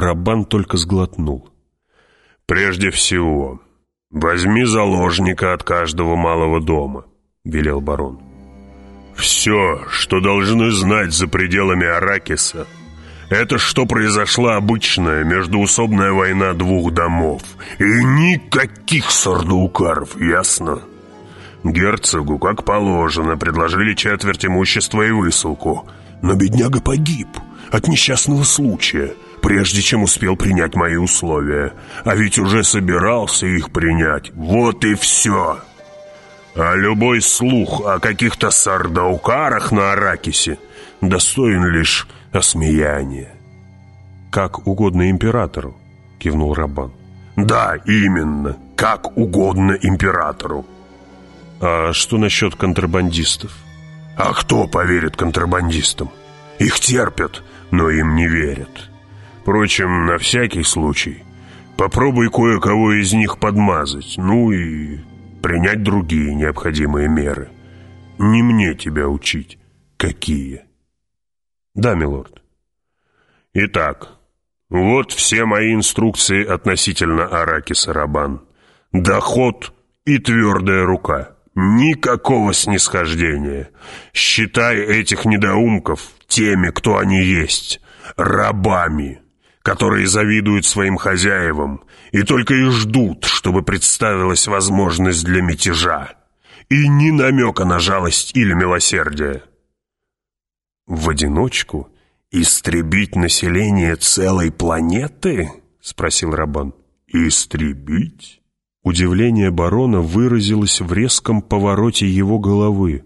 Раббан только сглотнул. «Прежде всего, возьми заложника от каждого малого дома», — велел барон. «Все, что должны знать за пределами Аракиса, это что произошла обычная междуусобная война двух домов. И никаких сардуукаров, ясно?» Герцогу, как положено, предложили четверть имущества и высылку. Но бедняга погиб от несчастного случая, прежде чем успел принять мои условия. А ведь уже собирался их принять. Вот и все. А любой слух о каких-то сардаукарах на Аракисе достоин лишь осмеяния. «Как угодно императору», — кивнул Рабан. «Да, именно, как угодно императору». «А что насчет контрабандистов?» «А кто поверит контрабандистам? Их терпят, но им не верят. Впрочем, на всякий случай, попробуй кое-кого из них подмазать, ну и принять другие необходимые меры. Не мне тебя учить, какие». «Да, милорд». «Итак, вот все мои инструкции относительно Аракиса Рабан. Доход и твердая рука». Никакого снисхождения. Считай этих недоумков теми, кто они есть, рабами, которые завидуют своим хозяевам и только и ждут, чтобы представилась возможность для мятежа. И ни намека на жалость или милосердие. В одиночку истребить население целой планеты? Спросил Рабан. Истребить? Удивление барона выразилось в резком повороте его головы.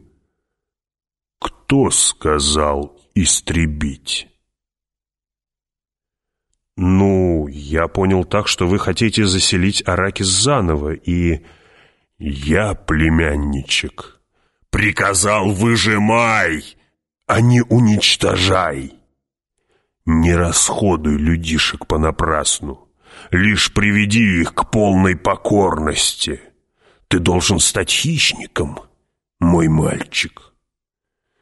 «Кто сказал истребить?» «Ну, я понял так, что вы хотите заселить Аракис заново, и...» «Я, племянничек, приказал выжимай, а не уничтожай. Не расходуй людишек понапрасну. Лишь приведи их к полной покорности. Ты должен стать хищником, мой мальчик».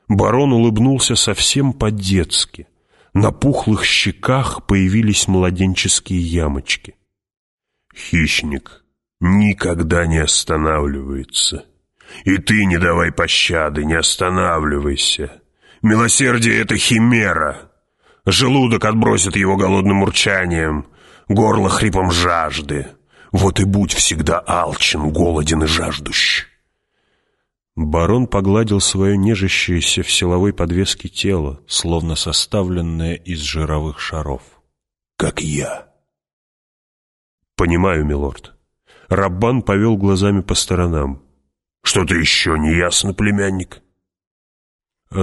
Барон улыбнулся совсем по-детски. На пухлых щеках появились младенческие ямочки. «Хищник никогда не останавливается. И ты не давай пощады, не останавливайся. Милосердие — это химера. Желудок отбросит его голодным урчанием, горло хрипом жажды. Вот и будь всегда алчен, голоден и жаждущ. Барон погладил свое нежащееся в силовой подвеске тело, словно составленное из жировых шаров. «Как я». «Понимаю, милорд». Раббан повел глазами по сторонам. «Что-то еще не ясно, племянник?»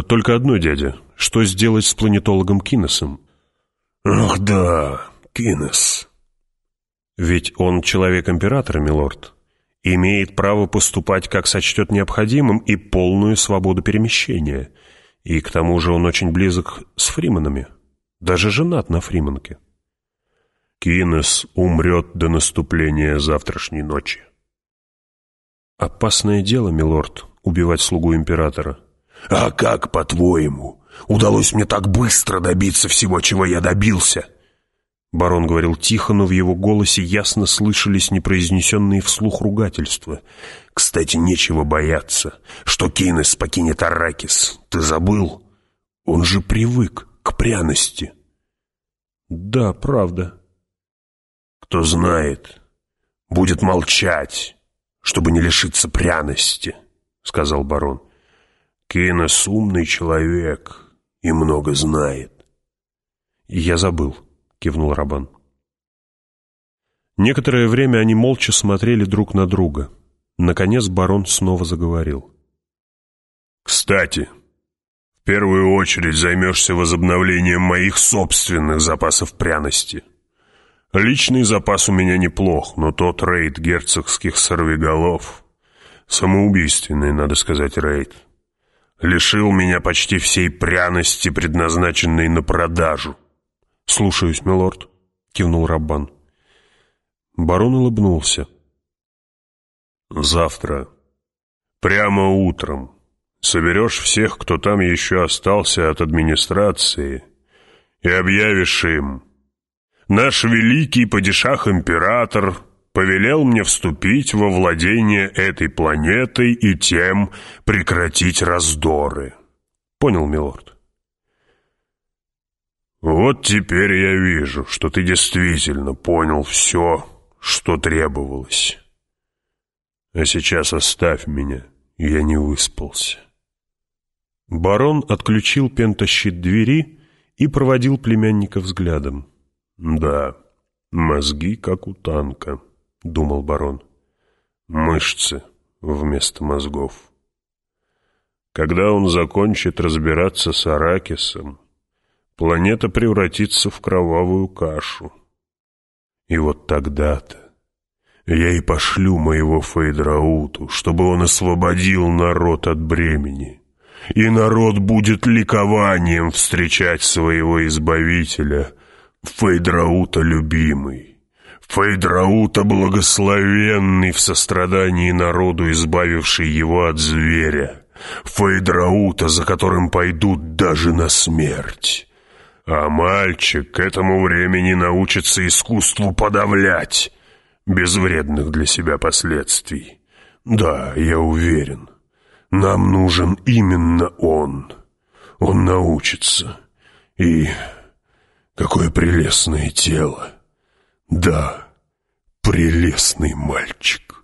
«Только одно, дядя. Что сделать с планетологом Киносом?» «Ах да, Кинес. Ведь он человек императора, милорд. Имеет право поступать, как сочтет необходимым, и полную свободу перемещения. И к тому же он очень близок с Фриманами. Даже женат на Фриманке. Кинес умрет до наступления завтрашней ночи. Опасное дело, милорд, убивать слугу императора. А как, по-твоему, удалось мне так быстро добиться всего, чего я добился? Барон говорил тихо, но в его голосе ясно слышались непроизнесенные вслух ругательства. «Кстати, нечего бояться, что Кейнес покинет Аракис. Ты забыл? Он же привык к пряности». «Да, правда». «Кто знает, будет молчать, чтобы не лишиться пряности», — сказал барон. «Кейнес умный человек и много знает». «Я забыл». — кивнул Рабан. Некоторое время они молча смотрели друг на друга. Наконец барон снова заговорил. «Кстати, в первую очередь займешься возобновлением моих собственных запасов пряности. Личный запас у меня неплох, но тот рейд герцогских сорвиголов, самоубийственный, надо сказать, рейд, лишил меня почти всей пряности, предназначенной на продажу. «Слушаюсь, милорд», — кивнул Раббан. Барон улыбнулся. «Завтра, прямо утром, соберешь всех, кто там еще остался от администрации, и объявишь им, наш великий падишах-император повелел мне вступить во владение этой планетой и тем прекратить раздоры. Понял, милорд. Вот теперь я вижу, что ты действительно понял все, что требовалось. А сейчас оставь меня, я не выспался. Барон отключил пентащит двери и проводил племянника взглядом. «Да, мозги, как у танка», — думал барон. «Мышцы вместо мозгов». Когда он закончит разбираться с Аракисом, планета превратится в кровавую кашу. И вот тогда-то я и пошлю моего Фейдрауту, чтобы он освободил народ от бремени. И народ будет ликованием встречать своего избавителя, Фейдраута любимый. Фейдраута благословенный в сострадании народу, избавивший его от зверя. Фейдраута, за которым пойдут даже на смерть. А мальчик к этому времени научится искусству подавлять, без вредных для себя последствий. Да, я уверен, нам нужен именно он. Он научится. И какое прелестное тело. Да, прелестный мальчик.